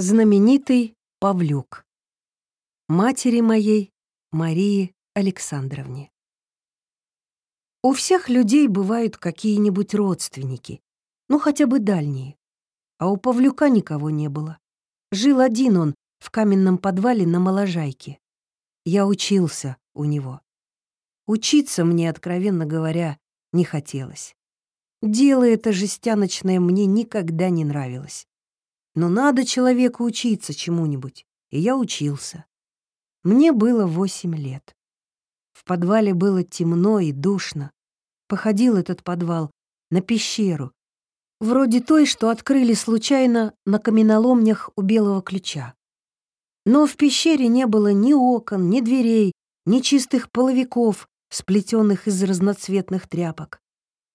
Знаменитый Павлюк. Матери моей Марии Александровне. У всех людей бывают какие-нибудь родственники, ну хотя бы дальние. А у Павлюка никого не было. Жил один он в каменном подвале на Моложайке. Я учился у него. Учиться мне, откровенно говоря, не хотелось. Дело это жестяночное мне никогда не нравилось. Но надо человеку учиться чему-нибудь, и я учился. Мне было восемь лет. В подвале было темно и душно. Походил этот подвал на пещеру, вроде той, что открыли случайно на каменоломнях у Белого Ключа. Но в пещере не было ни окон, ни дверей, ни чистых половиков, сплетенных из разноцветных тряпок.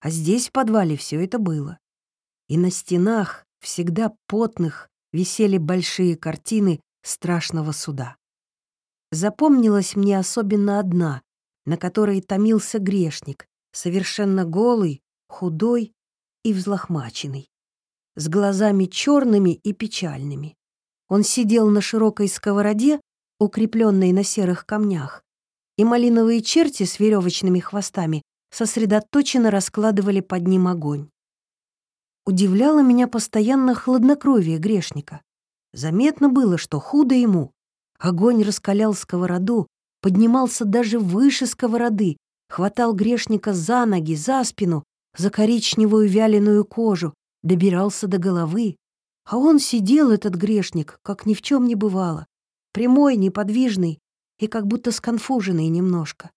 А здесь в подвале все это было. И на стенах всегда потных, висели большие картины страшного суда. Запомнилась мне особенно одна, на которой томился грешник, совершенно голый, худой и взлохмаченный, с глазами черными и печальными. Он сидел на широкой сковороде, укрепленной на серых камнях, и малиновые черти с веревочными хвостами сосредоточенно раскладывали под ним огонь. Удивляло меня постоянно хладнокровие грешника. Заметно было, что худо ему. Огонь раскалял сковороду, поднимался даже выше сковороды, хватал грешника за ноги, за спину, за коричневую вяленую кожу, добирался до головы. А он сидел, этот грешник, как ни в чем не бывало, прямой, неподвижный и как будто сконфуженный немножко.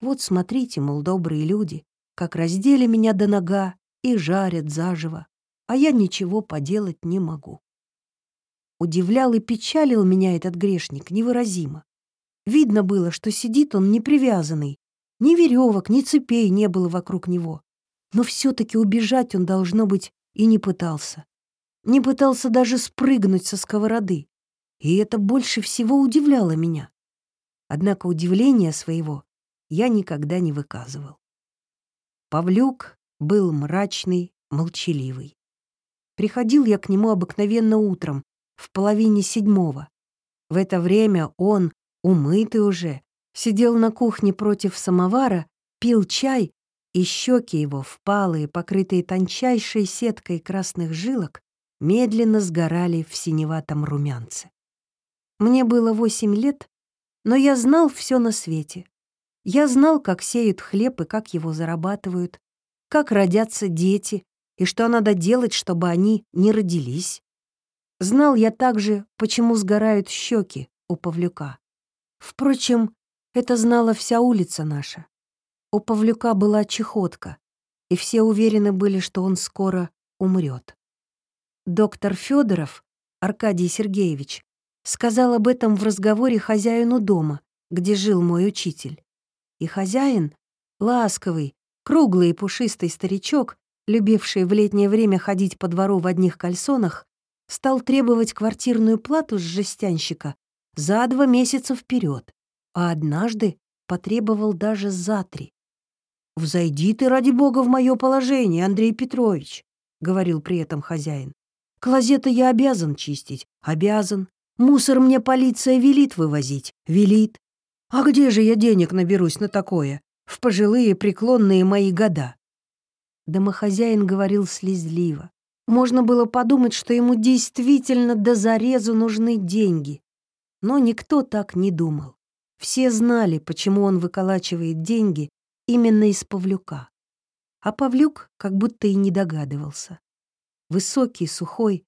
Вот смотрите, мол, добрые люди, как раздели меня до нога и жарят заживо а я ничего поделать не могу. Удивлял и печалил меня этот грешник невыразимо. Видно было, что сидит он непривязанный, ни веревок, ни цепей не было вокруг него. Но все-таки убежать он, должно быть, и не пытался. Не пытался даже спрыгнуть со сковороды. И это больше всего удивляло меня. Однако удивления своего я никогда не выказывал. Павлюк был мрачный, молчаливый. Приходил я к нему обыкновенно утром, в половине седьмого. В это время он, умытый уже, сидел на кухне против самовара, пил чай, и щеки его, впалые, покрытые тончайшей сеткой красных жилок, медленно сгорали в синеватом румянце. Мне было восемь лет, но я знал все на свете. Я знал, как сеют хлеб и как его зарабатывают, как родятся дети, и что надо делать, чтобы они не родились. Знал я также, почему сгорают щеки у Павлюка. Впрочем, это знала вся улица наша. У Павлюка была чехотка, и все уверены были, что он скоро умрет. Доктор Федоров, Аркадий Сергеевич, сказал об этом в разговоре хозяину дома, где жил мой учитель. И хозяин, ласковый, круглый и пушистый старичок, любивший в летнее время ходить по двору в одних кальсонах, стал требовать квартирную плату с жестянщика за два месяца вперед, а однажды потребовал даже за три. «Взойди ты, ради бога, в мое положение, Андрей Петрович», — говорил при этом хозяин. «Клозеты я обязан чистить, обязан. Мусор мне полиция велит вывозить, велит. А где же я денег наберусь на такое в пожилые преклонные мои года?» Домохозяин говорил слезливо. Можно было подумать, что ему действительно до зарезу нужны деньги. Но никто так не думал. Все знали, почему он выколачивает деньги именно из Павлюка. А Павлюк как будто и не догадывался. Высокий, сухой,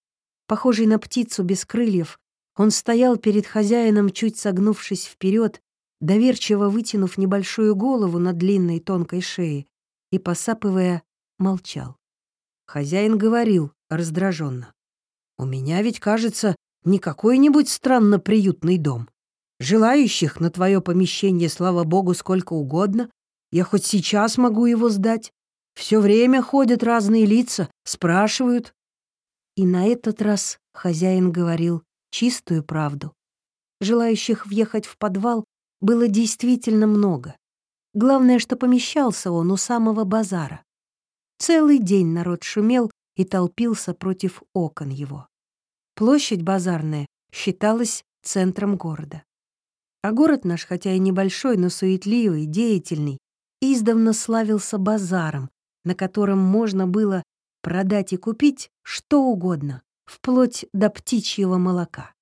похожий на птицу без крыльев, он стоял перед хозяином, чуть согнувшись вперед, доверчиво вытянув небольшую голову на длинной тонкой шее и посапывая молчал. Хозяин говорил раздраженно. «У меня ведь, кажется, не какой-нибудь странно приютный дом. Желающих на твое помещение, слава богу, сколько угодно. Я хоть сейчас могу его сдать. Все время ходят разные лица, спрашивают». И на этот раз хозяин говорил чистую правду. Желающих въехать в подвал было действительно много. Главное, что помещался он у самого базара. Целый день народ шумел и толпился против окон его. Площадь базарная считалась центром города. А город наш, хотя и небольшой, но суетливый, деятельный, издавна славился базаром, на котором можно было продать и купить что угодно, вплоть до птичьего молока.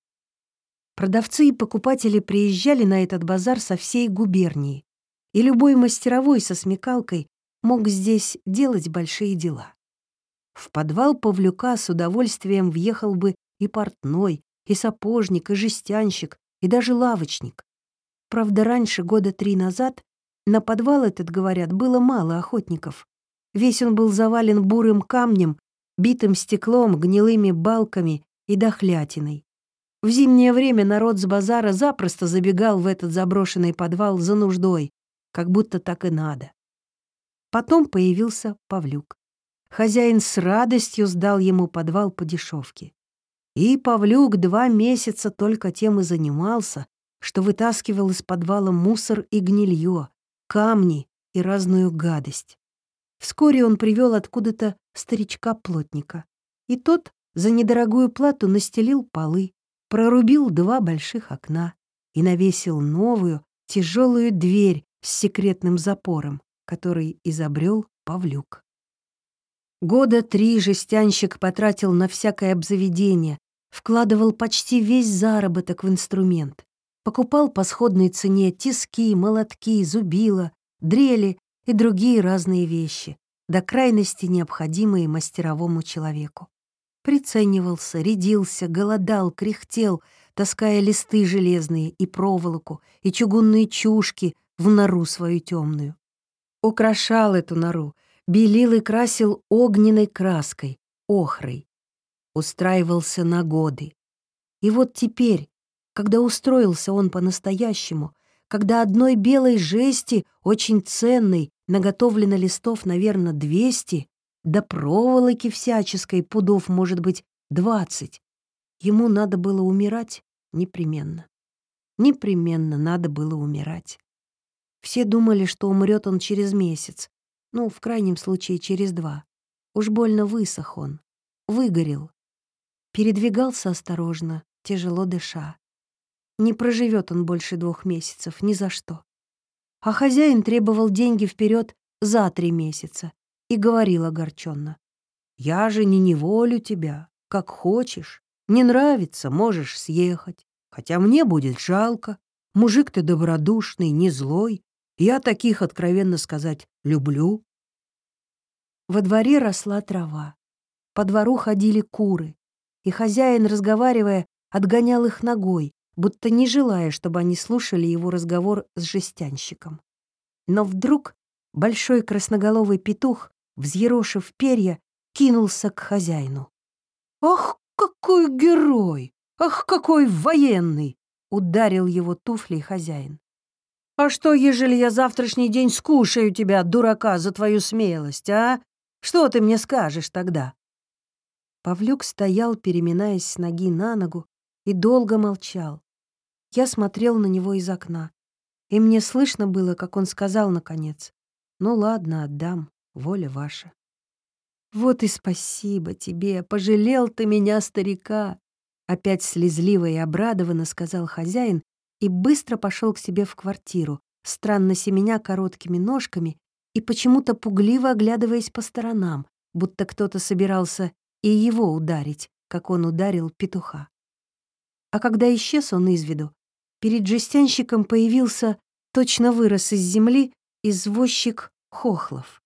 Продавцы и покупатели приезжали на этот базар со всей губернии, и любой мастеровой со смекалкой мог здесь делать большие дела. В подвал Павлюка с удовольствием въехал бы и портной, и сапожник, и жестянщик, и даже лавочник. Правда, раньше, года три назад, на подвал этот, говорят, было мало охотников. Весь он был завален бурым камнем, битым стеклом, гнилыми балками и дохлятиной. В зимнее время народ с базара запросто забегал в этот заброшенный подвал за нуждой, как будто так и надо. Потом появился Павлюк. Хозяин с радостью сдал ему подвал по дешевке. И Павлюк два месяца только тем и занимался, что вытаскивал из подвала мусор и гнилье, камни и разную гадость. Вскоре он привел откуда-то старичка-плотника. И тот за недорогую плату настелил полы, прорубил два больших окна и навесил новую тяжелую дверь с секретным запором, который изобрел Павлюк. Года три жестянщик потратил на всякое обзаведение, вкладывал почти весь заработок в инструмент, покупал по сходной цене тиски, молотки, зубила, дрели и другие разные вещи, до крайности необходимые мастеровому человеку. Приценивался, рядился, голодал, кряхтел, таская листы железные и проволоку, и чугунные чушки в нору свою темную. Украшал эту нору, белил и красил огненной краской, охрой. Устраивался на годы. И вот теперь, когда устроился он по-настоящему, когда одной белой жести, очень ценной, наготовлено листов, наверное, двести, до проволоки всяческой пудов, может быть, двадцать. Ему надо было умирать непременно. Непременно надо было умирать. Все думали, что умрет он через месяц, ну, в крайнем случае, через два. Уж больно высох он, выгорел. Передвигался осторожно, тяжело дыша. Не проживет он больше двух месяцев, ни за что. А хозяин требовал деньги вперед за три месяца и говорил огорченно. «Я же не неволю тебя, как хочешь. Не нравится, можешь съехать. Хотя мне будет жалко. Мужик ты добродушный, не злой. Я таких, откровенно сказать, люблю». Во дворе росла трава. По двору ходили куры, и хозяин, разговаривая, отгонял их ногой, будто не желая, чтобы они слушали его разговор с жестянщиком. Но вдруг большой красноголовый петух, взъерошив перья, кинулся к хозяину. «Ах, какой герой! Ах, какой военный!» — ударил его туфлей хозяин. «А что, ежели я завтрашний день скушаю тебя, дурака, за твою смелость, а? Что ты мне скажешь тогда?» Павлюк стоял, переминаясь с ноги на ногу, и долго молчал. Я смотрел на него из окна, и мне слышно было, как он сказал наконец, «Ну ладно, отдам, воля ваша». «Вот и спасибо тебе, пожалел ты меня, старика!» Опять слезливо и обрадованно сказал хозяин и быстро пошел к себе в квартиру, странно семеня короткими ножками и почему-то пугливо оглядываясь по сторонам, будто кто-то собирался и его ударить, как он ударил петуха. А когда исчез он из виду, перед жестянщиком появился, точно вырос из земли, извозчик Хохлов.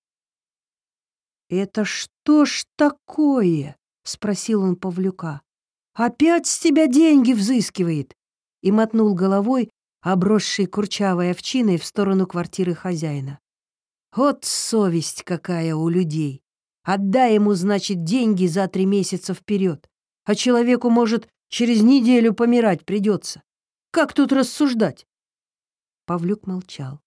«Это что ж такое?» — спросил он Павлюка. «Опять с тебя деньги взыскивает!» И мотнул головой, обросшей курчавой овчиной в сторону квартиры хозяина. «Вот совесть какая у людей! Отдай ему, значит, деньги за три месяца вперед, а человеку, может, через неделю помирать придется. Как тут рассуждать?» Павлюк молчал.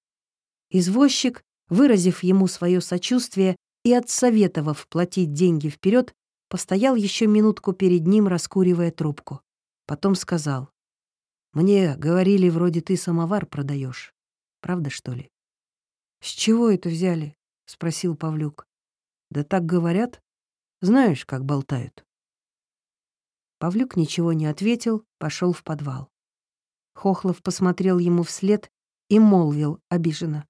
Извозчик, выразив ему свое сочувствие и отсоветовав платить деньги вперед, постоял еще минутку перед ним, раскуривая трубку. Потом сказал, «Мне говорили, вроде ты самовар продаешь. Правда, что ли?» «С чего это взяли?» — спросил Павлюк. Да так говорят. Знаешь, как болтают. Павлюк ничего не ответил, пошел в подвал. Хохлов посмотрел ему вслед и молвил обиженно.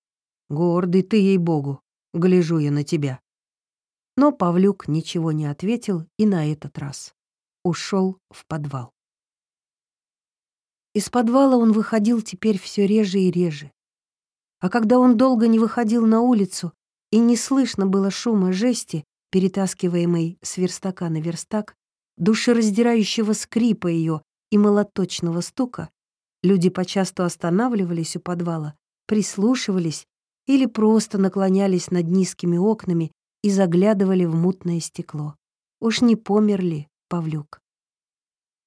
«Гордый ты, ей-богу, гляжу я на тебя». Но Павлюк ничего не ответил и на этот раз ушел в подвал. Из подвала он выходил теперь все реже и реже. А когда он долго не выходил на улицу и не слышно было шума жести, перетаскиваемой с верстака на верстак, душераздирающего скрипа ее и молоточного стука, люди почасту останавливались у подвала, прислушивались или просто наклонялись над низкими окнами и заглядывали в мутное стекло. Уж не помер ли Павлюк?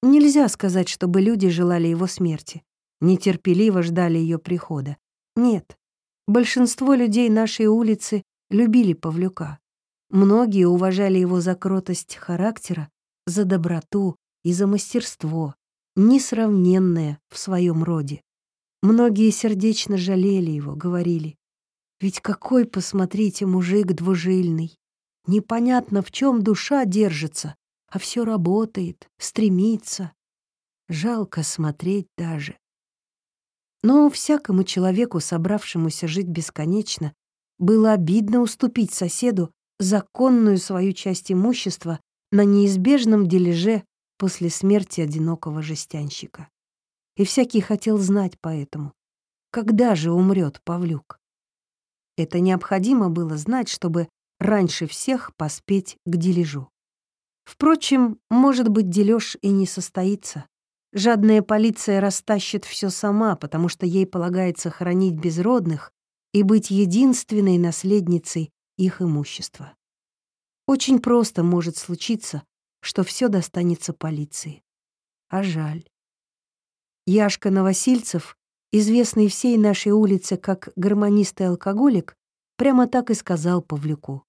Нельзя сказать, чтобы люди желали его смерти, нетерпеливо ждали ее прихода. Нет, большинство людей нашей улицы любили Павлюка. Многие уважали его за кротость характера, за доброту и за мастерство, несравненное в своем роде. Многие сердечно жалели его, говорили, «Ведь какой, посмотрите, мужик двужильный! Непонятно, в чем душа держится, а все работает, стремится. Жалко смотреть даже. Но всякому человеку, собравшемуся жить бесконечно, было обидно уступить соседу законную свою часть имущества на неизбежном дележе после смерти одинокого жестянщика. И всякий хотел знать поэтому, когда же умрет Павлюк. Это необходимо было знать, чтобы раньше всех поспеть к дележу. Впрочем, может быть, дележ и не состоится. Жадная полиция растащит все сама, потому что ей полагается хранить безродных и быть единственной наследницей их имущества. Очень просто может случиться, что все достанется полиции. А жаль. Яшка Новосильцев, известный всей нашей улице как гармонист и алкоголик, прямо так и сказал Павлюку.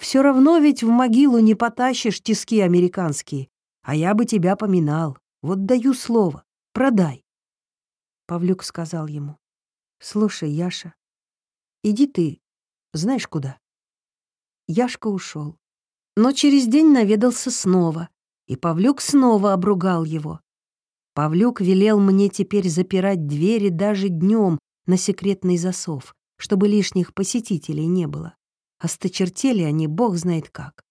Все равно ведь в могилу не потащишь тиски американские, а я бы тебя поминал. Вот даю слово, продай. Павлюк сказал ему, слушай, Яша, иди ты, знаешь куда. Яшка ушел, но через день наведался снова, и Павлюк снова обругал его. Павлюк велел мне теперь запирать двери даже днем на секретный засов, чтобы лишних посетителей не было. Осточертели они бог знает как.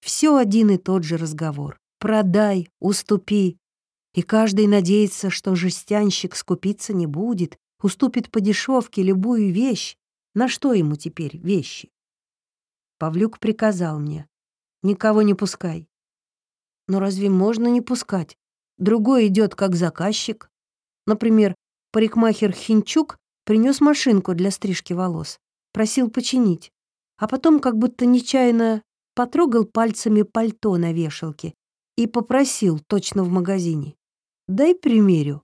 Все один и тот же разговор. Продай, уступи. И каждый надеется, что жестянщик скупиться не будет, уступит по дешевке любую вещь. На что ему теперь вещи? Павлюк приказал мне. Никого не пускай. Но разве можно не пускать? Другой идет как заказчик. Например, парикмахер Хинчук принес машинку для стрижки волос. Просил починить а потом как будто нечаянно потрогал пальцами пальто на вешалке и попросил точно в магазине. «Дай примерю».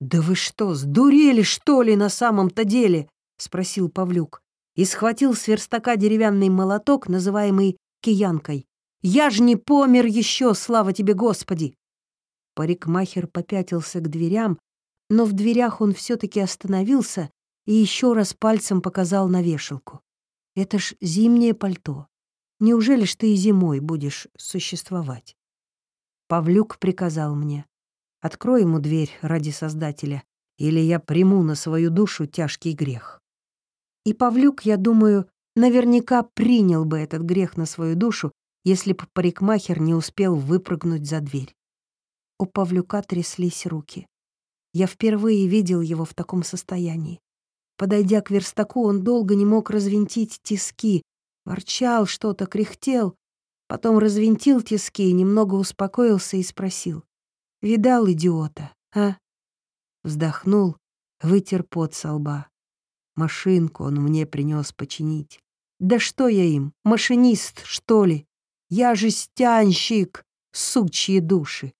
«Да вы что, сдурели, что ли, на самом-то деле?» — спросил Павлюк и схватил с верстака деревянный молоток, называемый киянкой. «Я ж не помер еще, слава тебе, Господи!» Парикмахер попятился к дверям, но в дверях он все-таки остановился и еще раз пальцем показал на вешалку. Это ж зимнее пальто. Неужели ж ты и зимой будешь существовать? Павлюк приказал мне. Открой ему дверь ради Создателя, или я приму на свою душу тяжкий грех. И Павлюк, я думаю, наверняка принял бы этот грех на свою душу, если б парикмахер не успел выпрыгнуть за дверь. У Павлюка тряслись руки. Я впервые видел его в таком состоянии. Подойдя к верстаку, он долго не мог развинтить тиски, ворчал что-то, кряхтел, потом развинтил тиски, немного успокоился и спросил. «Видал идиота, а?» Вздохнул, вытер пот со лба. Машинку он мне принес починить. «Да что я им, машинист, что ли? Я же стянщик, сучьи души!»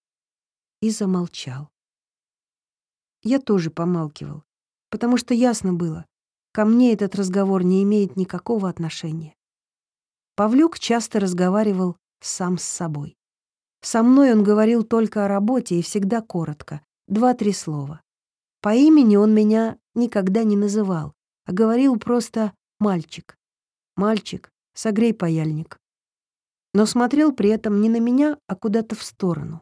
И замолчал. Я тоже помалкивал потому что ясно было, ко мне этот разговор не имеет никакого отношения. Павлюк часто разговаривал сам с собой. Со мной он говорил только о работе и всегда коротко, два-три слова. По имени он меня никогда не называл, а говорил просто «мальчик». «Мальчик, согрей паяльник». Но смотрел при этом не на меня, а куда-то в сторону.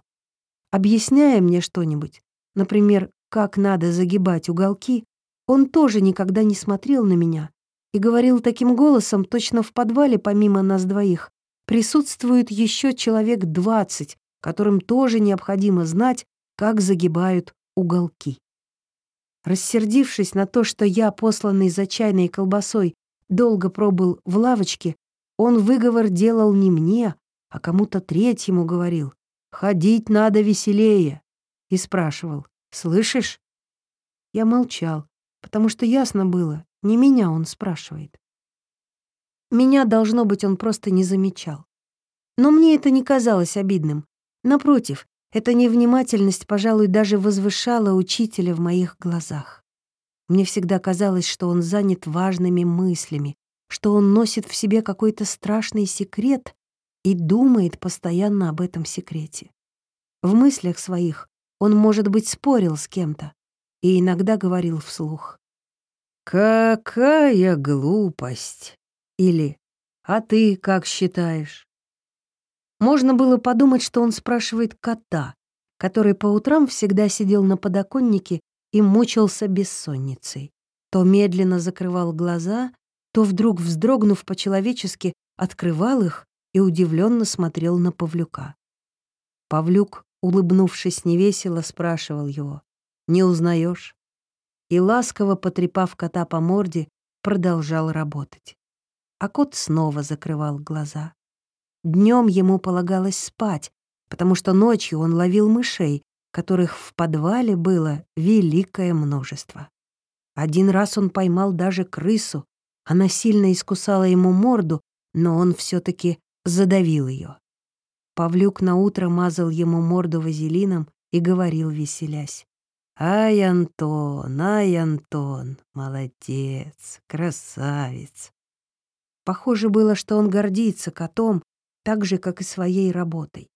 Объясняя мне что-нибудь, например, как надо загибать уголки, он тоже никогда не смотрел на меня и говорил таким голосом, точно в подвале помимо нас двоих присутствует еще человек двадцать, которым тоже необходимо знать, как загибают уголки. Рассердившись на то, что я, посланный за чайной колбасой, долго пробыл в лавочке, он выговор делал не мне, а кому-то третьему говорил. «Ходить надо веселее!» И спрашивал. «Слышишь?» Я молчал, потому что ясно было, не меня он спрашивает. Меня, должно быть, он просто не замечал. Но мне это не казалось обидным. Напротив, эта невнимательность, пожалуй, даже возвышала учителя в моих глазах. Мне всегда казалось, что он занят важными мыслями, что он носит в себе какой-то страшный секрет и думает постоянно об этом секрете. В мыслях своих он, может быть, спорил с кем-то и иногда говорил вслух. «Какая глупость!» или «А ты как считаешь?» Можно было подумать, что он спрашивает кота, который по утрам всегда сидел на подоконнике и мучился бессонницей. То медленно закрывал глаза, то вдруг, вздрогнув по-человечески, открывал их и удивленно смотрел на Павлюка. Павлюк, улыбнувшись невесело, спрашивал его, «Не узнаешь?» И, ласково потрепав кота по морде, продолжал работать. А кот снова закрывал глаза. Днем ему полагалось спать, потому что ночью он ловил мышей, которых в подвале было великое множество. Один раз он поймал даже крысу. Она сильно искусала ему морду, но он все таки задавил ее. Павлюк наутро мазал ему морду вазелином и говорил, веселясь. «Ай, Антон, ай, Антон, молодец, красавец!» Похоже было, что он гордится котом, так же, как и своей работой.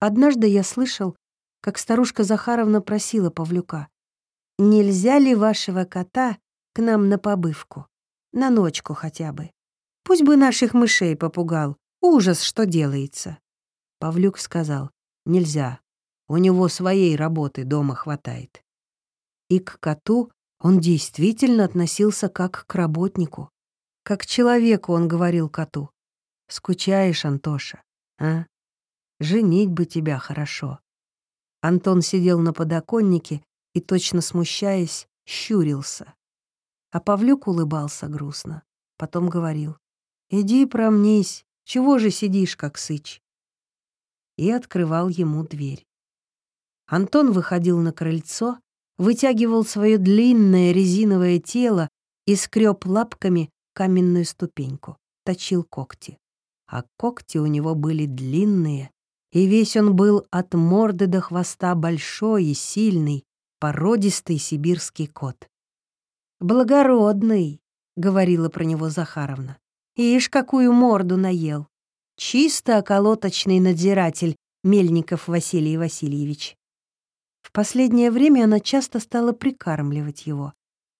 Однажды я слышал, как старушка Захаровна просила Павлюка, «Нельзя ли вашего кота к нам на побывку? На ночку хотя бы. Пусть бы наших мышей попугал. Ужас, что делается». Павлюк сказал, «Нельзя. У него своей работы дома хватает». И к коту он действительно относился как к работнику. Как к человеку он говорил коту. Скучаешь, Антоша, а? Женить бы тебя хорошо. Антон сидел на подоконнике и, точно смущаясь, щурился. А Павлюк улыбался грустно. Потом говорил, «Иди промнись, чего же сидишь, как сыч?» И открывал ему дверь. Антон выходил на крыльцо, вытягивал свое длинное резиновое тело и скреб лапками каменную ступеньку, точил когти а когти у него были длинные, и весь он был от морды до хвоста большой и сильный, породистый сибирский кот. «Благородный», — говорила про него Захаровна. «Ишь, какую морду наел! Чисто околоточный надзиратель Мельников Василий Васильевич». Последнее время она часто стала прикармливать его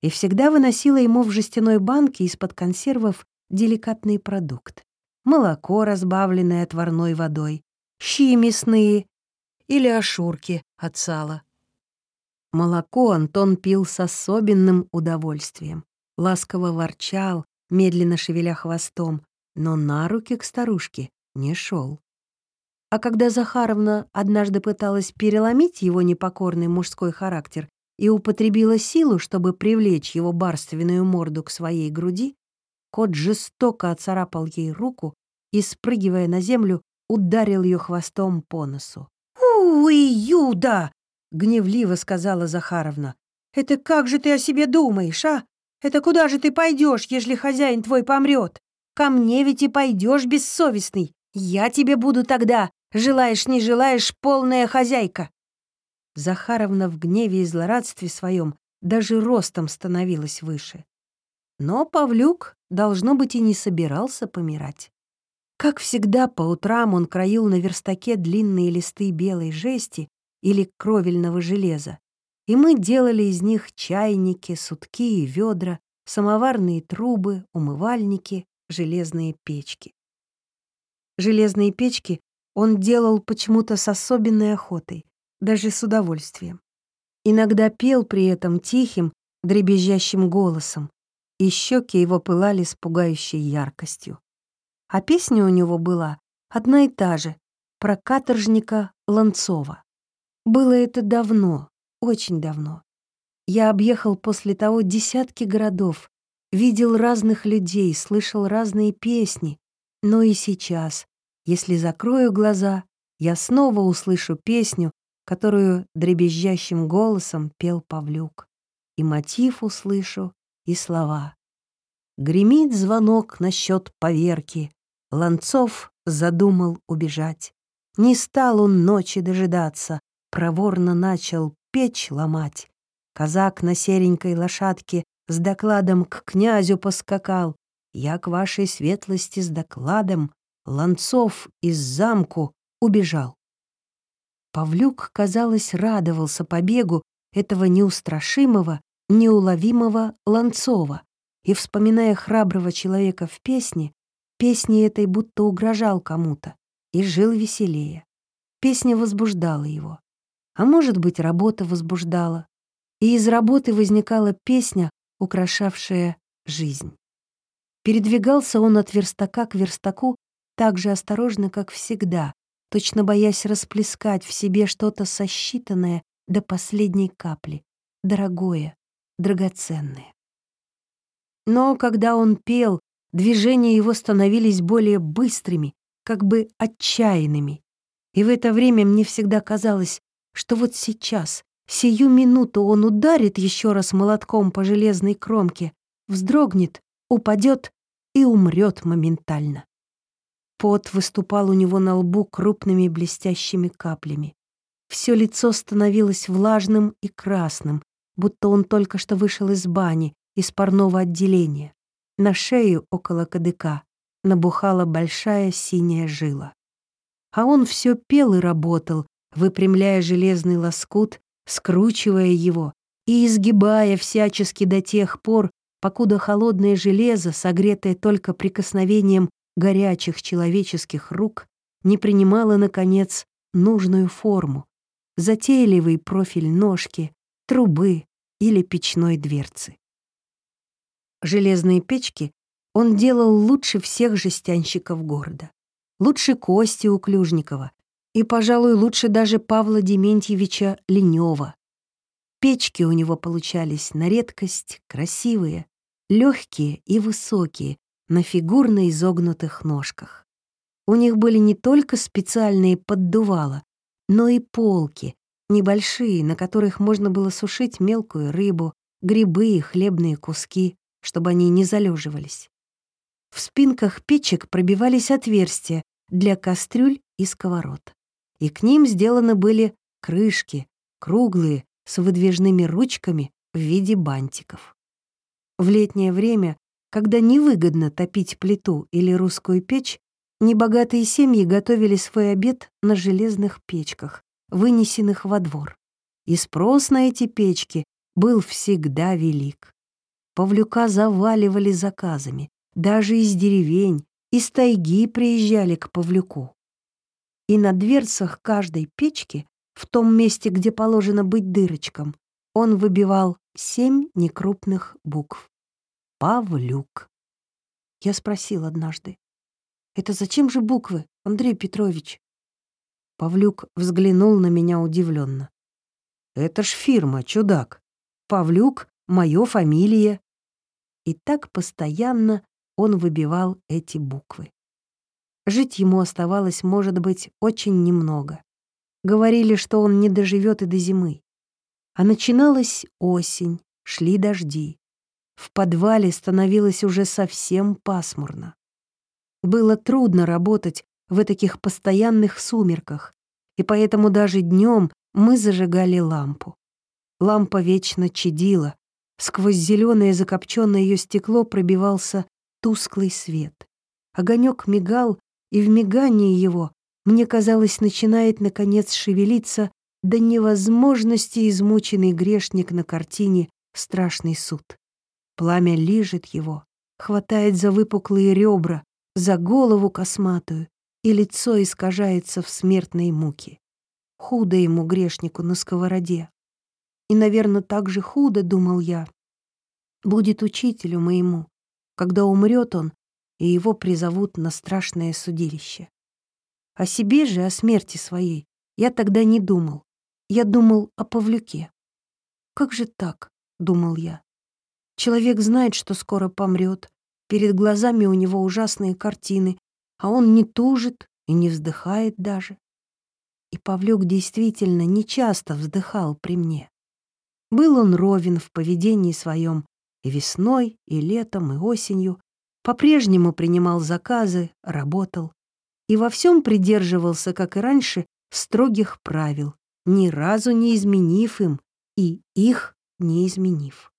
и всегда выносила ему в жестяной банке из-под консервов деликатный продукт молоко, разбавленное отварной водой, щи мясные или ошурки от сала. Молоко Антон пил с особенным удовольствием, ласково ворчал, медленно шевеля хвостом, но на руки к старушке не шел. А когда Захаровна однажды пыталась переломить его непокорный мужской характер и употребила силу, чтобы привлечь его барственную морду к своей груди, Кот жестоко оцарапал ей руку и, спрыгивая на землю, ударил ее хвостом по носу. «Уй, Юда!» — гневливо сказала Захаровна. «Это как же ты о себе думаешь, а? Это куда же ты пойдешь, если хозяин твой помрет? Ко мне ведь и пойдешь бессовестный. Я тебе буду тогда, желаешь не желаешь, полная хозяйка». Захаровна в гневе и злорадстве своем даже ростом становилась выше. Но Павлюк, должно быть, и не собирался помирать. Как всегда, по утрам он краил на верстаке длинные листы белой жести или кровельного железа, и мы делали из них чайники, сутки и ведра, самоварные трубы, умывальники, железные печки. Железные печки он делал почему-то с особенной охотой, даже с удовольствием. Иногда пел при этом тихим, дребезжащим голосом, и щеки его пылали с пугающей яркостью. А песня у него была одна и та же, про каторжника Ланцова. Было это давно, очень давно. Я объехал после того десятки городов, видел разных людей, слышал разные песни, но и сейчас, если закрою глаза, я снова услышу песню, которую дребезжащим голосом пел Павлюк. И мотив услышу, и слова. Гремит звонок насчет поверки. Ланцов задумал убежать. Не стал он ночи дожидаться, проворно начал печь ломать. Казак на серенькой лошадке с докладом к князю поскакал. Я к вашей светлости с докладом Ланцов из замку убежал. Павлюк, казалось, радовался побегу этого неустрашимого, неуловимого Ланцова, и, вспоминая храброго человека в песне, песни этой будто угрожал кому-то и жил веселее. Песня возбуждала его. А может быть, работа возбуждала. И из работы возникала песня, украшавшая жизнь. Передвигался он от верстака к верстаку так же осторожно, как всегда, точно боясь расплескать в себе что-то сосчитанное до последней капли, дорогое, драгоценное. Но когда он пел, движения его становились более быстрыми, как бы отчаянными. И в это время мне всегда казалось, что вот сейчас, сию минуту он ударит еще раз молотком по железной кромке, вздрогнет, упадет и умрет моментально. Пот выступал у него на лбу крупными блестящими каплями. Все лицо становилось влажным и красным, будто он только что вышел из бани, из парного отделения. На шею около кадыка набухала большая синяя жила. А он все пел и работал, выпрямляя железный лоскут, скручивая его и изгибая всячески до тех пор, покуда холодное железо, согретое только прикосновением горячих человеческих рук, не принимало, наконец, нужную форму, затейливый профиль ножки, трубы или печной дверцы. Железные печки он делал лучше всех жестянщиков города. Лучше Кости Уклюжникова и, пожалуй, лучше даже Павла Дементьевича Ленёва. Печки у него получались на редкость красивые, легкие и высокие, на фигурно изогнутых ножках. У них были не только специальные поддувала, но и полки, небольшие, на которых можно было сушить мелкую рыбу, грибы и хлебные куски, чтобы они не залеживались. В спинках печек пробивались отверстия для кастрюль и сковород. И к ним сделаны были крышки, круглые, с выдвижными ручками в виде бантиков. В летнее время, когда невыгодно топить плиту или русскую печь, небогатые семьи готовили свой обед на железных печках, вынесенных во двор. И спрос на эти печки был всегда велик. Павлюка заваливали заказами, даже из деревень, из тайги приезжали к Павлюку. И на дверцах каждой печки, в том месте, где положено быть дырочком, он выбивал семь некрупных букв. Павлюк. Я спросил однажды, «Это зачем же буквы, Андрей Петрович?» Павлюк взглянул на меня удивленно. «Это ж фирма, чудак. Павлюк — моё фамилия». И так постоянно он выбивал эти буквы. Жить ему оставалось, может быть, очень немного. Говорили, что он не доживет и до зимы. А начиналась осень, шли дожди. В подвале становилось уже совсем пасмурно. Было трудно работать в таких постоянных сумерках, и поэтому даже днем мы зажигали лампу. Лампа вечно чадила, сквозь зеленое закопченное ее стекло пробивался тусклый свет. Огонек мигал, и в мигании его, мне казалось, начинает, наконец, шевелиться до невозможности измученный грешник на картине «Страшный суд». Пламя лижет его, хватает за выпуклые ребра, за голову косматую и лицо искажается в смертной муке. Худо ему, грешнику, на сковороде. И, наверное, так же худо, думал я, будет учителю моему, когда умрет он, и его призовут на страшное судилище. О себе же, о смерти своей, я тогда не думал. Я думал о Павлюке. «Как же так?» — думал я. Человек знает, что скоро помрет. Перед глазами у него ужасные картины, а он не тужит и не вздыхает даже. И Павлюк действительно нечасто вздыхал при мне. Был он ровен в поведении своем и весной, и летом, и осенью, по-прежнему принимал заказы, работал и во всем придерживался, как и раньше, строгих правил, ни разу не изменив им и их не изменив.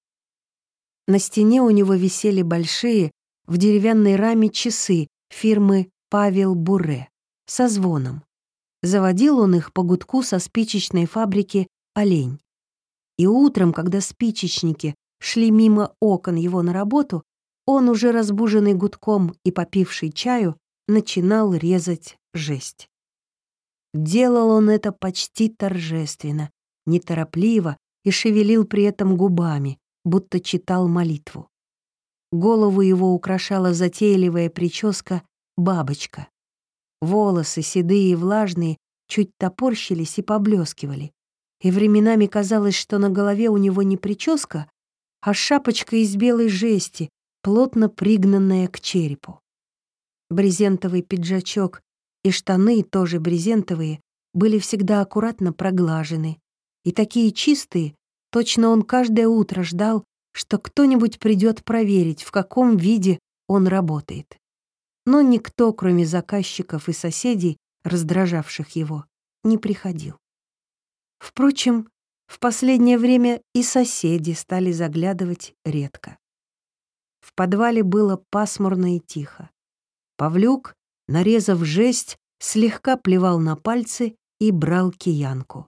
На стене у него висели большие в деревянной раме часы фирмы «Павел Буре» со звоном. Заводил он их по гудку со спичечной фабрики «Олень». И утром, когда спичечники шли мимо окон его на работу, он, уже разбуженный гудком и попивший чаю, начинал резать жесть. Делал он это почти торжественно, неторопливо и шевелил при этом губами, будто читал молитву. Голову его украшала затейливая прическа «бабочка». Волосы, седые и влажные, чуть топорщились и поблескивали. И временами казалось, что на голове у него не прическа, а шапочка из белой жести, плотно пригнанная к черепу. Брезентовый пиджачок и штаны, тоже брезентовые, были всегда аккуратно проглажены. И такие чистые, точно он каждое утро ждал, что кто-нибудь придет проверить, в каком виде он работает. Но никто, кроме заказчиков и соседей, раздражавших его, не приходил. Впрочем, в последнее время и соседи стали заглядывать редко. В подвале было пасмурно и тихо. Павлюк, нарезав жесть, слегка плевал на пальцы и брал киянку.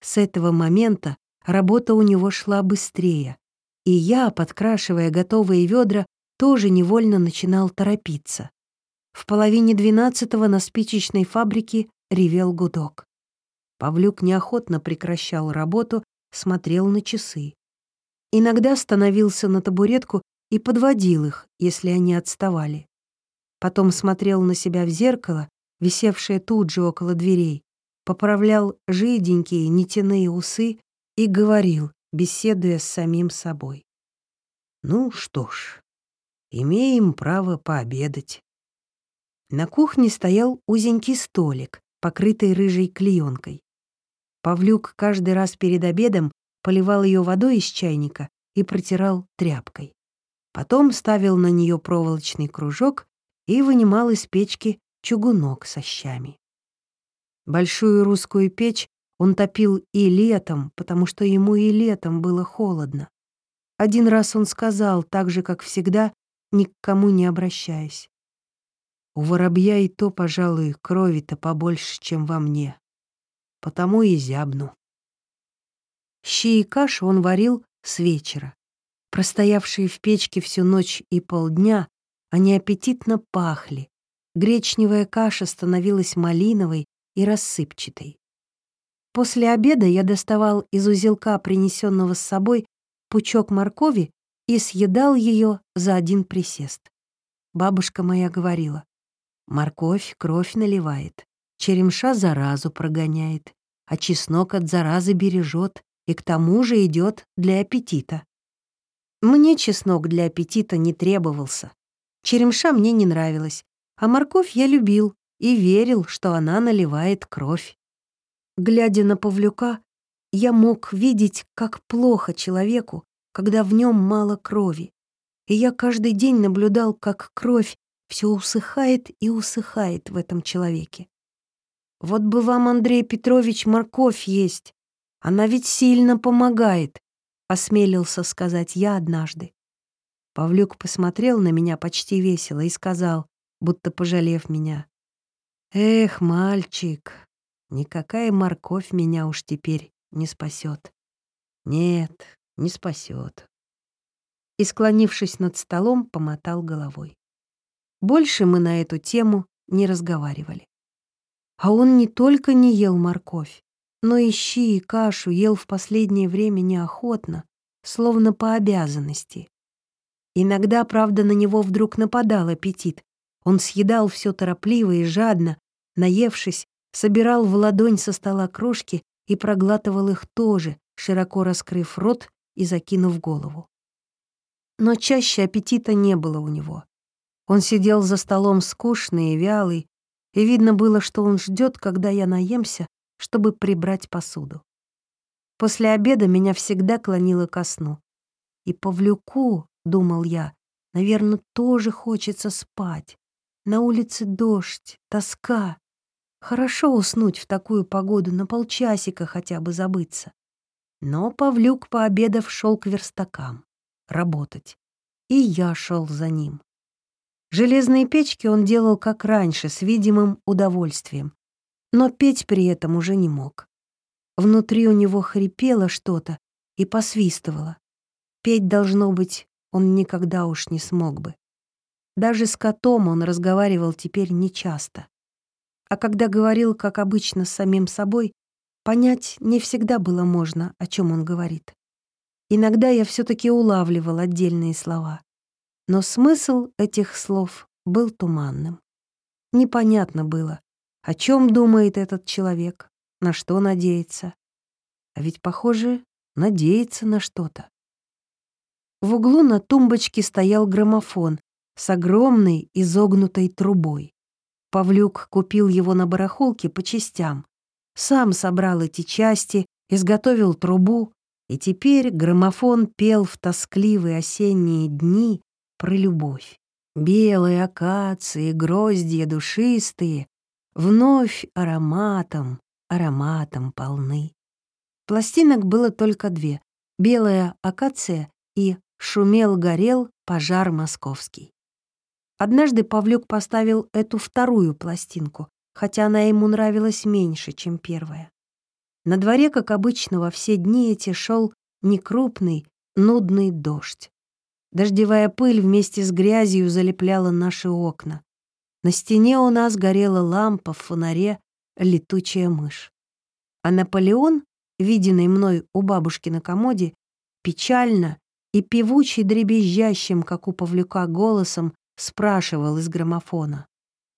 С этого момента работа у него шла быстрее, и я, подкрашивая готовые ведра, тоже невольно начинал торопиться. В половине двенадцатого на спичечной фабрике ревел гудок. Павлюк неохотно прекращал работу, смотрел на часы. Иногда становился на табуретку и подводил их, если они отставали. Потом смотрел на себя в зеркало, висевшее тут же около дверей, поправлял жиденькие нитяные усы и говорил, беседуя с самим собой. «Ну что ж, имеем право пообедать». На кухне стоял узенький столик, покрытый рыжей клеенкой. Павлюк каждый раз перед обедом поливал ее водой из чайника и протирал тряпкой. Потом ставил на нее проволочный кружок и вынимал из печки чугунок со щами. Большую русскую печь он топил и летом, потому что ему и летом было холодно. Один раз он сказал, так же, как всегда, ни к кому не обращаясь. «У воробья и то, пожалуй, крови-то побольше, чем во мне потому и зябну. Щи и кашу он варил с вечера. Простоявшие в печке всю ночь и полдня, они аппетитно пахли. Гречневая каша становилась малиновой и рассыпчатой. После обеда я доставал из узелка, принесенного с собой, пучок моркови и съедал ее за один присест. Бабушка моя говорила, морковь кровь наливает. Черемша заразу прогоняет, а чеснок от заразы бережет и к тому же идет для аппетита. Мне чеснок для аппетита не требовался. Черемша мне не нравилась, а морковь я любил и верил, что она наливает кровь. Глядя на Павлюка, я мог видеть, как плохо человеку, когда в нем мало крови. И я каждый день наблюдал, как кровь все усыхает и усыхает в этом человеке. Вот бы вам, Андрей Петрович, морковь есть. Она ведь сильно помогает, осмелился сказать я однажды. Павлюк посмотрел на меня почти весело и сказал, будто пожалев меня. «Эх, мальчик, никакая морковь меня уж теперь не спасет. Нет, не спасет. И, склонившись над столом, помотал головой. Больше мы на эту тему не разговаривали. А он не только не ел морковь, но и щи и кашу ел в последнее время неохотно, словно по обязанности. Иногда, правда, на него вдруг нападал аппетит. Он съедал все торопливо и жадно, наевшись, собирал в ладонь со стола крошки и проглатывал их тоже, широко раскрыв рот и закинув голову. Но чаще аппетита не было у него. Он сидел за столом скучный и вялый, и видно было, что он ждет, когда я наемся, чтобы прибрать посуду. После обеда меня всегда клонило ко сну. И Павлюку, думал я, наверное, тоже хочется спать. На улице дождь, тоска. Хорошо уснуть в такую погоду, на полчасика хотя бы забыться. Но Павлюк, пообедав, шел к верстакам. Работать. И я шел за ним. Железные печки он делал как раньше, с видимым удовольствием. Но петь при этом уже не мог. Внутри у него хрипело что-то и посвистывало. Петь, должно быть, он никогда уж не смог бы. Даже с котом он разговаривал теперь нечасто. А когда говорил, как обычно, с самим собой, понять не всегда было можно, о чем он говорит. Иногда я все таки улавливал отдельные слова. Но смысл этих слов был туманным. Непонятно было, о чем думает этот человек, на что надеется. А ведь, похоже, надеется на что-то. В углу на тумбочке стоял граммофон с огромной изогнутой трубой. Павлюк купил его на барахолке по частям. Сам собрал эти части, изготовил трубу, и теперь граммофон пел в тоскливые осенние дни про любовь. Белые акации, гроздья душистые, вновь ароматом, ароматом полны. Пластинок было только две — белая акация и «Шумел-горел пожар московский». Однажды Павлюк поставил эту вторую пластинку, хотя она ему нравилась меньше, чем первая. На дворе, как обычно, во все дни эти шел некрупный, нудный дождь. Дождевая пыль вместе с грязью залепляла наши окна. На стене у нас горела лампа в фонаре летучая мышь. А Наполеон, виденный мной у бабушки на комоде, печально и певучий дребезжащим, как у Павлюка, голосом спрашивал из граммофона.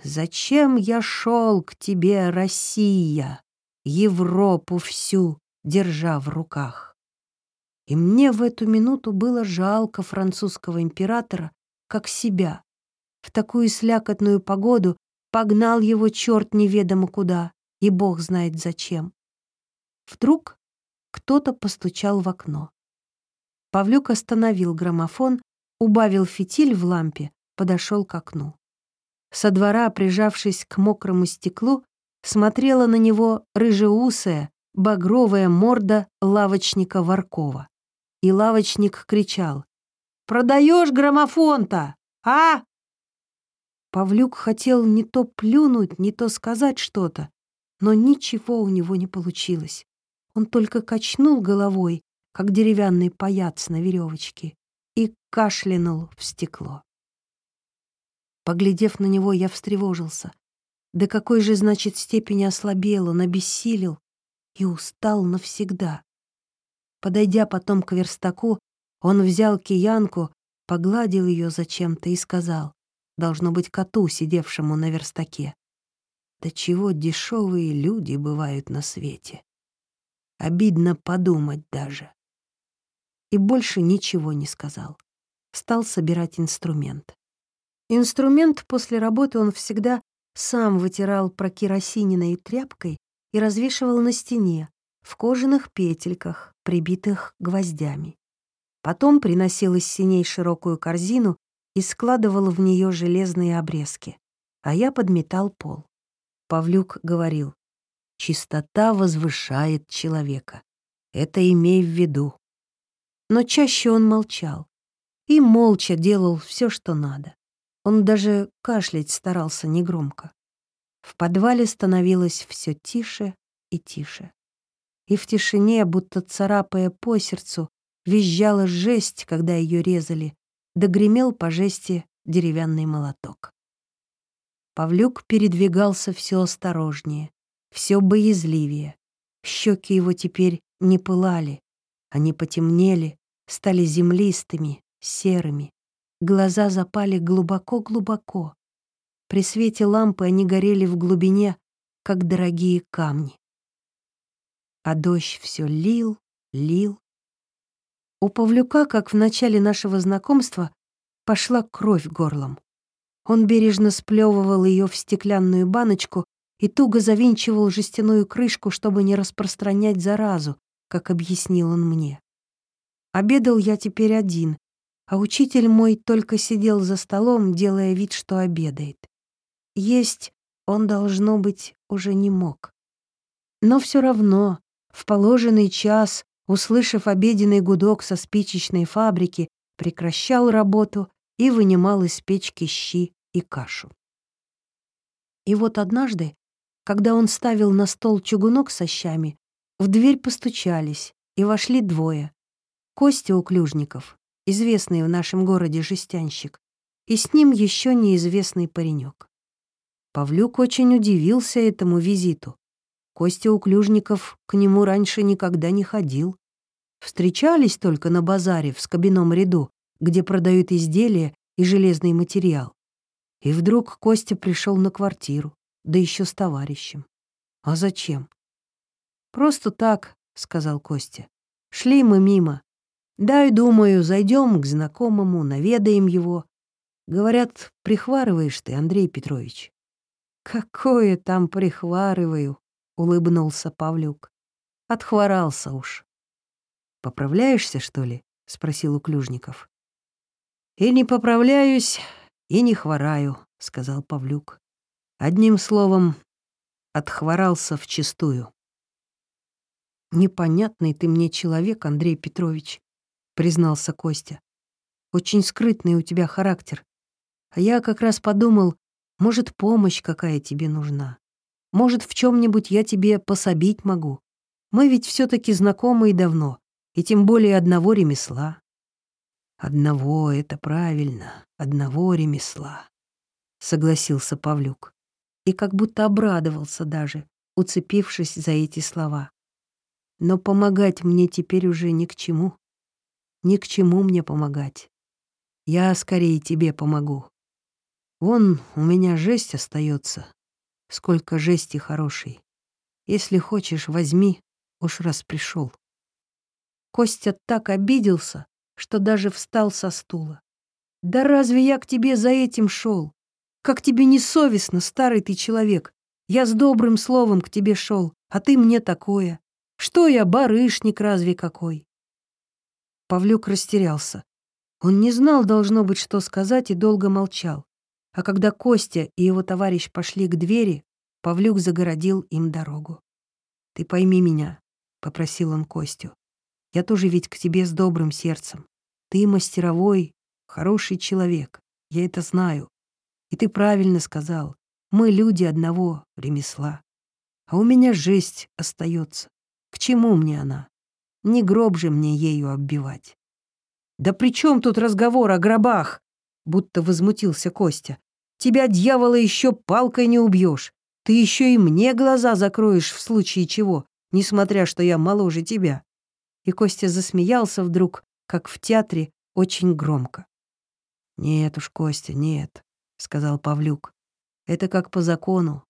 «Зачем я шел к тебе, Россия, Европу всю держа в руках?» И мне в эту минуту было жалко французского императора, как себя. В такую слякотную погоду погнал его черт неведомо куда, и бог знает зачем. Вдруг кто-то постучал в окно. Павлюк остановил граммофон, убавил фитиль в лампе, подошел к окну. Со двора, прижавшись к мокрому стеклу, смотрела на него рыжеусая, багровая морда лавочника Варкова и лавочник кричал. «Продаешь граммофон-то, а?» Павлюк хотел не то плюнуть, не то сказать что-то, но ничего у него не получилось. Он только качнул головой, как деревянный паяц на веревочке, и кашлянул в стекло. Поглядев на него, я встревожился. До какой же, значит, степени ослабел он, обессилел и устал навсегда. Подойдя потом к верстаку, он взял киянку, погладил ее зачем-то и сказал, должно быть коту, сидевшему на верстаке, «Да чего дешевые люди бывают на свете! Обидно подумать даже!» И больше ничего не сказал. Стал собирать инструмент. Инструмент после работы он всегда сам вытирал прокеросиненной тряпкой и развешивал на стене, в кожаных петельках, прибитых гвоздями. Потом приносил из синей широкую корзину и складывал в нее железные обрезки, а я подметал пол. Павлюк говорил, «Чистота возвышает человека. Это имей в виду». Но чаще он молчал и молча делал все, что надо. Он даже кашлять старался негромко. В подвале становилось все тише и тише и в тишине, будто царапая по сердцу, визжала жесть, когда ее резали, да гремел по жести деревянный молоток. Павлюк передвигался все осторожнее, все боязливее. Щеки его теперь не пылали, они потемнели, стали землистыми, серыми. Глаза запали глубоко-глубоко. При свете лампы они горели в глубине, как дорогие камни. А дождь все лил, лил. У Павлюка, как в начале нашего знакомства, пошла кровь горлом. Он бережно сплевывал ее в стеклянную баночку и туго завинчивал жестяную крышку, чтобы не распространять заразу, как объяснил он мне. Обедал я теперь один, а учитель мой только сидел за столом, делая вид, что обедает. Есть он, должно быть, уже не мог. Но все равно, в положенный час, услышав обеденный гудок со спичечной фабрики, прекращал работу и вынимал из печки щи и кашу. И вот однажды, когда он ставил на стол чугунок со щами, в дверь постучались, и вошли двое. Костя Уклюжников, известный в нашем городе жестянщик, и с ним еще неизвестный паренек. Павлюк очень удивился этому визиту. Костя Уклюжников к нему раньше никогда не ходил. Встречались только на базаре в скобяном ряду, где продают изделия и железный материал. И вдруг Костя пришел на квартиру, да еще с товарищем. А зачем? «Просто так», — сказал Костя. «Шли мы мимо. Дай, думаю, зайдем к знакомому, наведаем его. Говорят, прихварываешь ты, Андрей Петрович». «Какое там прихварываю», — улыбнулся Павлюк. «Отхворался уж». «Поправляешься, что ли?» — спросил Уклюжников. «И не поправляюсь, и не хвораю», — сказал Павлюк. «Одним словом, отхворался вчистую». «Непонятный ты мне человек, Андрей Петрович», — признался Костя. «Очень скрытный у тебя характер. А я как раз подумал, может, помощь какая тебе нужна. Может, в чем нибудь я тебе пособить могу. Мы ведь все таки знакомы и давно, и тем более одного ремесла». «Одного — это правильно, одного ремесла», — согласился Павлюк. И как будто обрадовался даже, уцепившись за эти слова. Но помогать мне теперь уже ни к чему. Ни к чему мне помогать. Я скорее тебе помогу. Вон у меня жесть остается. Сколько жести хорошей. Если хочешь, возьми, уж раз пришел. Костя так обиделся, что даже встал со стула. «Да разве я к тебе за этим шел? Как тебе не совестно, старый ты человек? Я с добрым словом к тебе шел, а ты мне такое. Что я, барышник разве какой?» Павлюк растерялся. Он не знал, должно быть, что сказать, и долго молчал. А когда Костя и его товарищ пошли к двери, Павлюк загородил им дорогу. «Ты пойми меня», — попросил он Костю. «Я тоже ведь к тебе с добрым сердцем. Ты мастеровой, хороший человек, я это знаю. И ты правильно сказал, мы люди одного ремесла. А у меня жесть остается. К чему мне она? Не гроб же мне ею оббивать. «Да при чем тут разговор о гробах?» Будто возмутился Костя. «Тебя, дьявола, еще палкой не убьешь. Ты еще и мне глаза закроешь в случае чего, несмотря что я моложе тебя». И Костя засмеялся вдруг, как в театре, очень громко. «Нет уж, Костя, нет», — сказал Павлюк. «Это как по закону.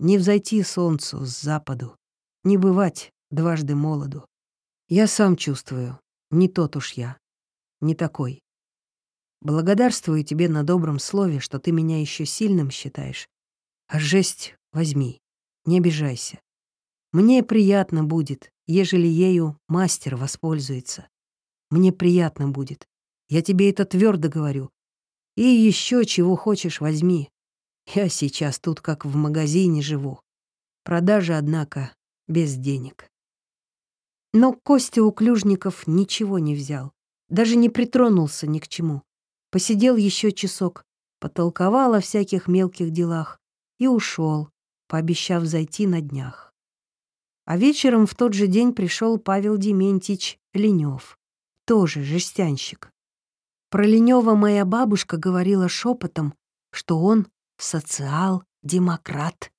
Не взойти солнцу с западу, не бывать дважды молоду. Я сам чувствую, не тот уж я, не такой. Благодарствую тебе на добром слове, что ты меня еще сильным считаешь. А жесть возьми, не обижайся. Мне приятно будет, ежели ею мастер воспользуется. Мне приятно будет. Я тебе это твердо говорю. И еще чего хочешь, возьми. Я сейчас тут как в магазине живу. Продажи, однако, без денег. Но Костя Уклюжников ничего не взял, даже не притронулся ни к чему. Посидел еще часок, потолковал о всяких мелких делах и ушел, пообещав зайти на днях. А вечером в тот же день пришел Павел Дементьевич Ленев, тоже жестянщик. Про Ленева моя бабушка говорила шепотом, что он социал-демократ.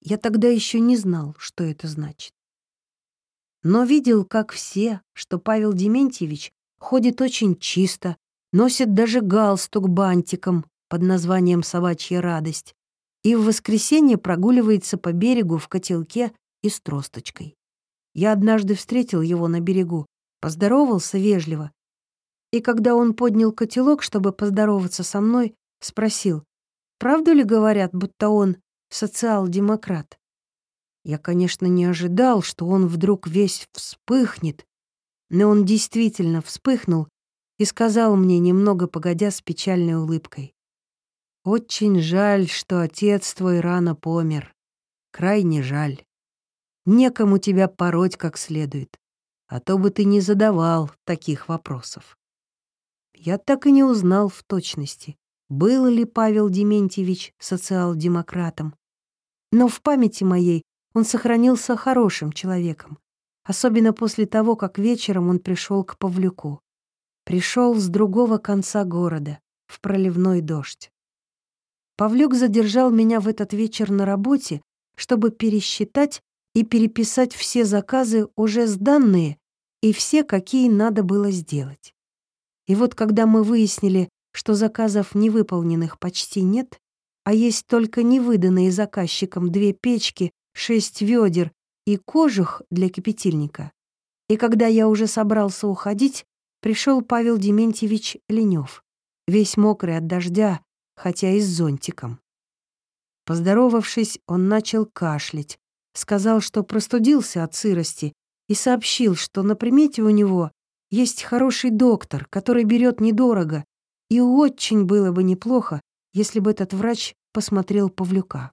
Я тогда еще не знал, что это значит. Но видел, как все, что Павел Дементьевич ходит очень чисто, носит даже галстук бантиком под названием «Собачья радость» и в воскресенье прогуливается по берегу в котелке и с тросточкой. Я однажды встретил его на берегу, поздоровался вежливо, и когда он поднял котелок, чтобы поздороваться со мной, спросил, правду ли говорят, будто он социал-демократ? Я, конечно, не ожидал, что он вдруг весь вспыхнет, но он действительно вспыхнул и сказал мне, немного погодя с печальной улыбкой. «Очень жаль, что отец твой рано помер. Крайне жаль. Некому тебя пороть как следует, а то бы ты не задавал таких вопросов». Я так и не узнал в точности, был ли Павел Дементьевич социал-демократом. Но в памяти моей он сохранился хорошим человеком, особенно после того, как вечером он пришел к Павлюку. Пришел с другого конца города, в проливной дождь. Павлюк задержал меня в этот вечер на работе, чтобы пересчитать и переписать все заказы, уже сданные, и все, какие надо было сделать. И вот когда мы выяснили, что заказов невыполненных почти нет, а есть только невыданные заказчиком две печки, шесть ведер и кожух для кипятильника, и когда я уже собрался уходить, пришел Павел Дементьевич Ленев, весь мокрый от дождя, хотя и с зонтиком. Поздоровавшись, он начал кашлять, сказал, что простудился от сырости, и сообщил, что на примете у него есть хороший доктор, который берет недорого, и очень было бы неплохо, если бы этот врач посмотрел Павлюка.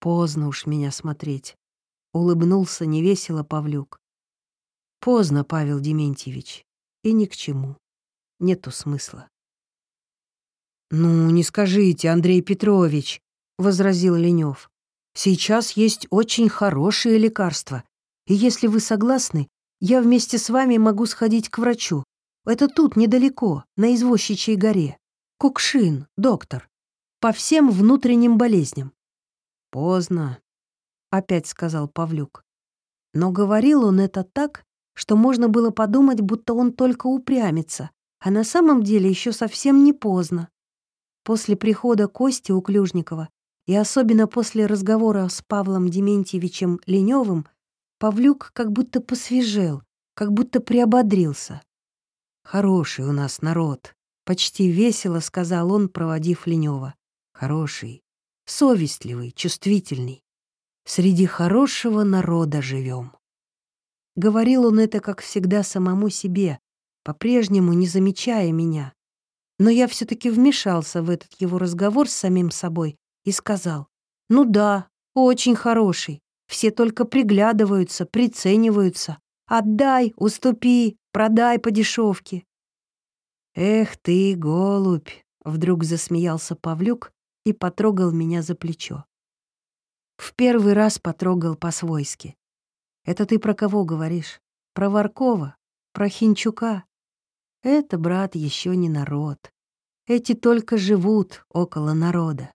Поздно уж меня смотреть. Улыбнулся невесело Павлюк. Поздно, Павел Дементьевич, и ни к чему. Нету смысла. «Ну, не скажите, Андрей Петрович», — возразил Ленёв. «Сейчас есть очень хорошие лекарства, и если вы согласны, я вместе с вами могу сходить к врачу. Это тут, недалеко, на Извозчичьей горе. Кукшин, доктор. По всем внутренним болезням». «Поздно», — опять сказал Павлюк. Но говорил он это так, что можно было подумать, будто он только упрямится, а на самом деле еще совсем не поздно. После прихода Кости Уклюжникова и особенно после разговора с Павлом Дементьевичем Ленёвым, Павлюк как будто посвежел, как будто приободрился. «Хороший у нас народ», — почти весело сказал он, проводив Ленёва. «Хороший, совестливый, чувствительный. Среди хорошего народа живем». Говорил он это, как всегда, самому себе, по-прежнему не замечая меня. Но я все таки вмешался в этот его разговор с самим собой и сказал, «Ну да, очень хороший. Все только приглядываются, прицениваются. Отдай, уступи, продай по дешевке». «Эх ты, голубь!» — вдруг засмеялся Павлюк и потрогал меня за плечо. В первый раз потрогал по-свойски. «Это ты про кого говоришь? Про Варкова? Про Хинчука?» Это, брат, еще не народ. Эти только живут около народа.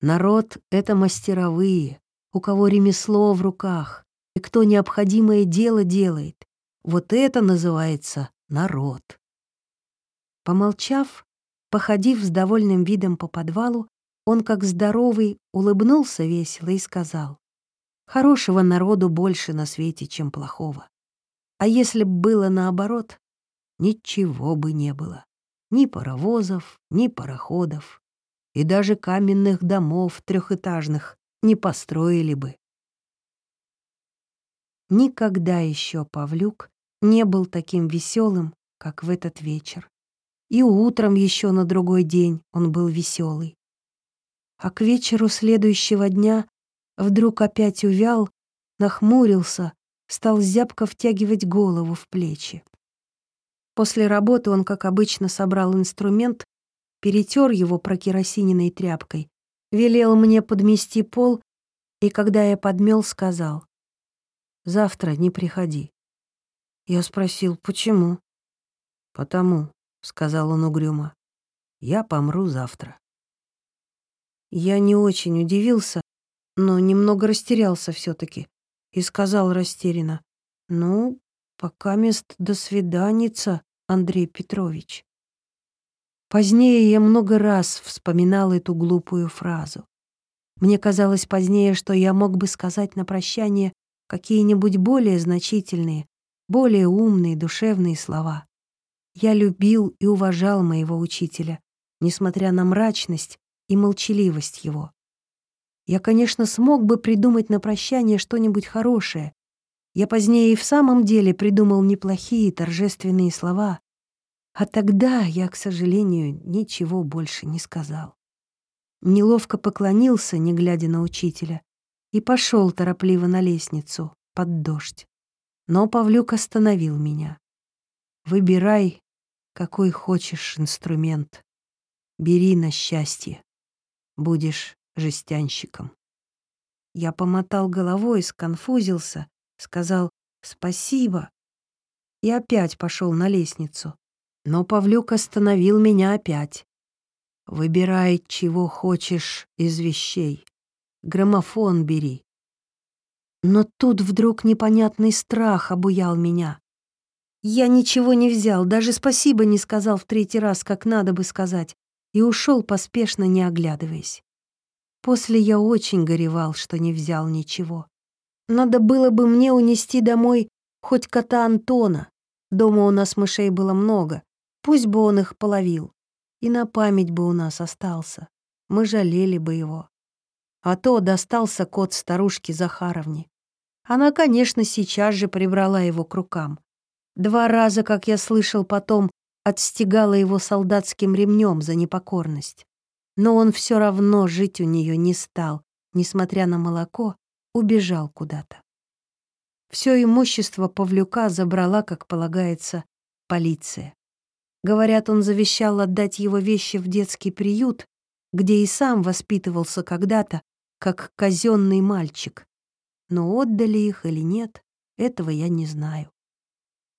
Народ — это мастеровые, у кого ремесло в руках, и кто необходимое дело делает. Вот это называется народ. Помолчав, походив с довольным видом по подвалу, он, как здоровый, улыбнулся весело и сказал, «Хорошего народу больше на свете, чем плохого. А если б было наоборот, ничего бы не было. Ни паровозов, ни пароходов. И даже каменных домов трехэтажных не построили бы. Никогда еще Павлюк не был таким веселым, как в этот вечер. И утром еще на другой день он был веселый. А к вечеру следующего дня вдруг опять увял, нахмурился, стал зябко втягивать голову в плечи. После работы он, как обычно, собрал инструмент, перетер его прокеросиненной тряпкой, велел мне подмести пол, и когда я подмел, сказал, «Завтра не приходи». Я спросил, почему? «Потому», — сказал он угрюмо, — «я помру завтра». Я не очень удивился, но немного растерялся все таки и сказал растерянно, «Ну, пока мест до свиданица, Андрей Петрович». Позднее я много раз вспоминал эту глупую фразу. Мне казалось позднее, что я мог бы сказать на прощание какие-нибудь более значительные, более умные, душевные слова. Я любил и уважал моего учителя, несмотря на мрачность и молчаливость его. Я, конечно, смог бы придумать на прощание что-нибудь хорошее. Я позднее и в самом деле придумал неплохие торжественные слова. А тогда я, к сожалению, ничего больше не сказал. Неловко поклонился, не глядя на учителя, и пошел торопливо на лестницу, под дождь. Но Павлюк остановил меня. «Выбирай, какой хочешь инструмент. Бери на счастье. Будешь жестянщиком». Я помотал головой, сконфузился, сказал «спасибо» и опять пошел на лестницу. Но Павлюк остановил меня опять. Выбирай, чего хочешь из вещей. Граммофон бери. Но тут вдруг непонятный страх обуял меня. Я ничего не взял, даже спасибо не сказал в третий раз, как надо бы сказать, и ушел поспешно, не оглядываясь. После я очень горевал, что не взял ничего. Надо было бы мне унести домой хоть кота Антона. Дома у нас мышей было много, пусть бы он их половил и на память бы у нас остался. Мы жалели бы его. А то достался кот старушки Захаровне. Она, конечно, сейчас же прибрала его к рукам. Два раза, как я слышал потом, отстегала его солдатским ремнем за непокорность. Но он все равно жить у нее не стал, несмотря на молоко, убежал куда-то. Все имущество Павлюка забрала, как полагается, полиция. Говорят, он завещал отдать его вещи в детский приют, где и сам воспитывался когда-то, как казенный мальчик. Но отдали их или нет, этого я не знаю.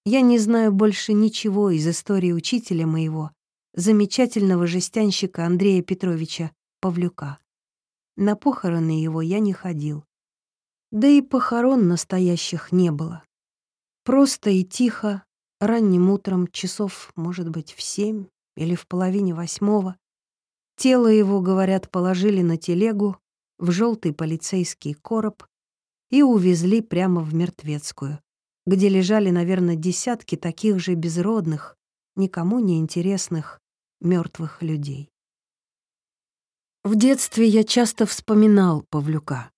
Я не знаю больше ничего из истории учителя моего, замечательного жестянщика Андрея Петровича Павлюка. На похороны его я не ходил. Да и похорон настоящих не было. Просто и тихо Ранним утром, часов, может быть, в семь или в половине восьмого, тело его, говорят, положили на телегу в желтый полицейский короб и увезли прямо в мертвецкую, где лежали, наверное, десятки таких же безродных, никому не интересных мертвых людей. В детстве я часто вспоминал Павлюка.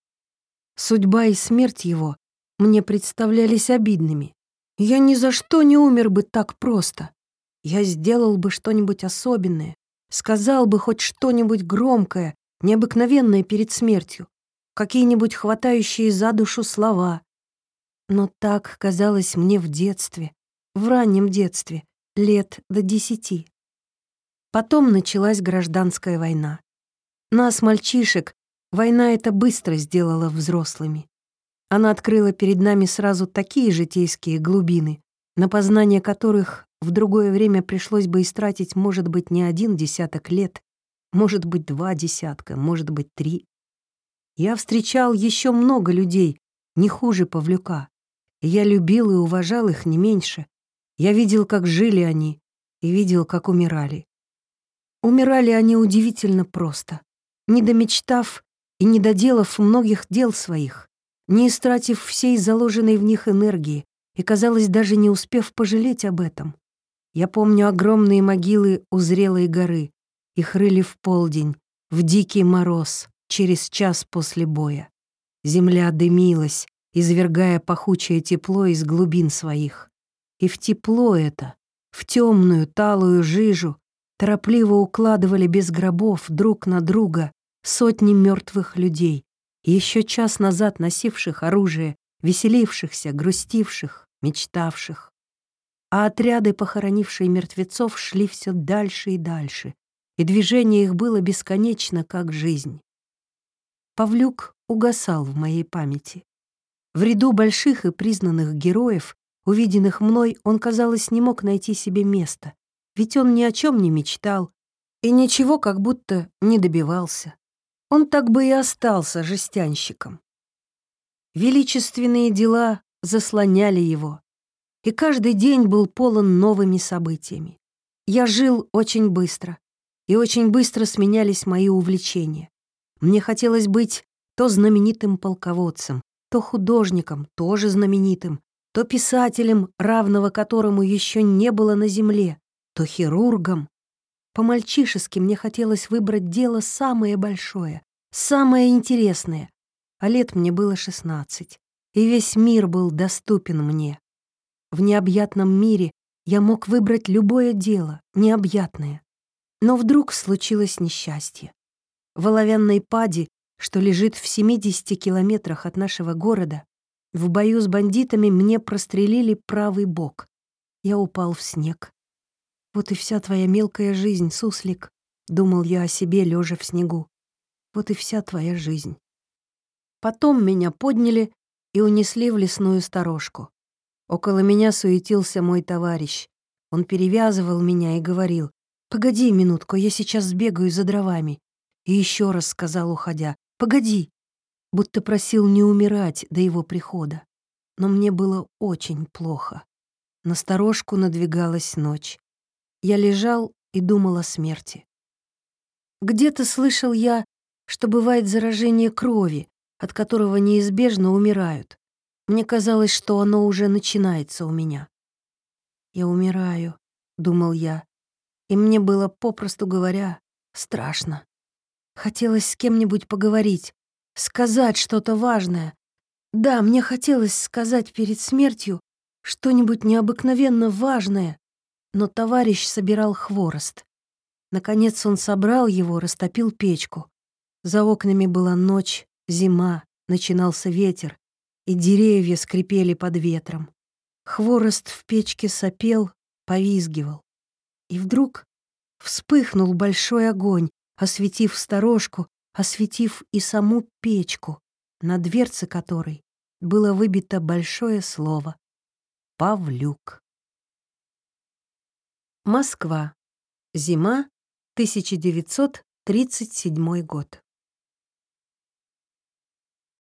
Судьба и смерть его мне представлялись обидными. Я ни за что не умер бы так просто. Я сделал бы что-нибудь особенное, сказал бы хоть что-нибудь громкое, необыкновенное перед смертью, какие-нибудь хватающие за душу слова. Но так казалось мне в детстве, в раннем детстве, лет до десяти. Потом началась гражданская война. Нас, мальчишек, война эта быстро сделала взрослыми. Она открыла перед нами сразу такие житейские глубины, на познание которых в другое время пришлось бы истратить, может быть, не один десяток лет, может быть, два десятка, может быть, три. Я встречал еще много людей, не хуже Павлюка. Я любил и уважал их не меньше. Я видел, как жили они, и видел, как умирали. Умирали они удивительно просто, не домечтав и не доделав многих дел своих не истратив всей заложенной в них энергии и, казалось, даже не успев пожалеть об этом. Я помню огромные могилы у зрелой горы. Их рыли в полдень, в дикий мороз, через час после боя. Земля дымилась, извергая пахучее тепло из глубин своих. И в тепло это, в темную талую жижу, торопливо укладывали без гробов друг на друга сотни мертвых людей, еще час назад носивших оружие, веселившихся, грустивших, мечтавших. А отряды, похоронившие мертвецов, шли все дальше и дальше, и движение их было бесконечно, как жизнь. Павлюк угасал в моей памяти. В ряду больших и признанных героев, увиденных мной, он, казалось, не мог найти себе места, ведь он ни о чем не мечтал и ничего как будто не добивался. он так бы и остался жестянщиком. Величественные дела заслоняли его, и каждый день был полон новыми событиями. Я жил очень быстро, и очень быстро сменялись мои увлечения. Мне хотелось быть то знаменитым полководцем, то художником, тоже знаменитым, то писателем, равного которому еще не было на земле, то хирургом. По-мальчишески мне хотелось выбрать дело самое большое, самое интересное, а лет мне было шестнадцать, и весь мир был доступен мне. В необъятном мире я мог выбрать любое дело, необъятное. Но вдруг случилось несчастье. В оловянной паде, что лежит в 70 километрах от нашего города, в бою с бандитами мне прострелили правый бок. Я упал в снег. Вот и вся твоя мелкая жизнь, суслик, думал я о себе, лежа в снегу. Вот и вся твоя жизнь. Потом меня подняли и унесли в лесную сторожку. Около меня суетился мой товарищ. Он перевязывал меня и говорил, «Погоди минутку, я сейчас сбегаю за дровами». И еще раз сказал, уходя, «Погоди», будто просил не умирать до его прихода. Но мне было очень плохо. На сторожку надвигалась ночь. Я лежал и думал о смерти. Где-то слышал я, что бывает заражение крови, от которого неизбежно умирают. Мне казалось, что оно уже начинается у меня. «Я умираю», — думал я, и мне было, попросту говоря, страшно. Хотелось с кем-нибудь поговорить, сказать что-то важное. Да, мне хотелось сказать перед смертью что-нибудь необыкновенно важное, но товарищ собирал хворост. Наконец он собрал его, растопил печку. За окнами была ночь, зима, начинался ветер, и деревья скрипели под ветром. Хворост в печке сопел, повизгивал. И вдруг вспыхнул большой огонь, осветив сторожку, осветив и саму печку, на дверце которой было выбито большое слово «Павлюк». Москва. Зима, 1937 год.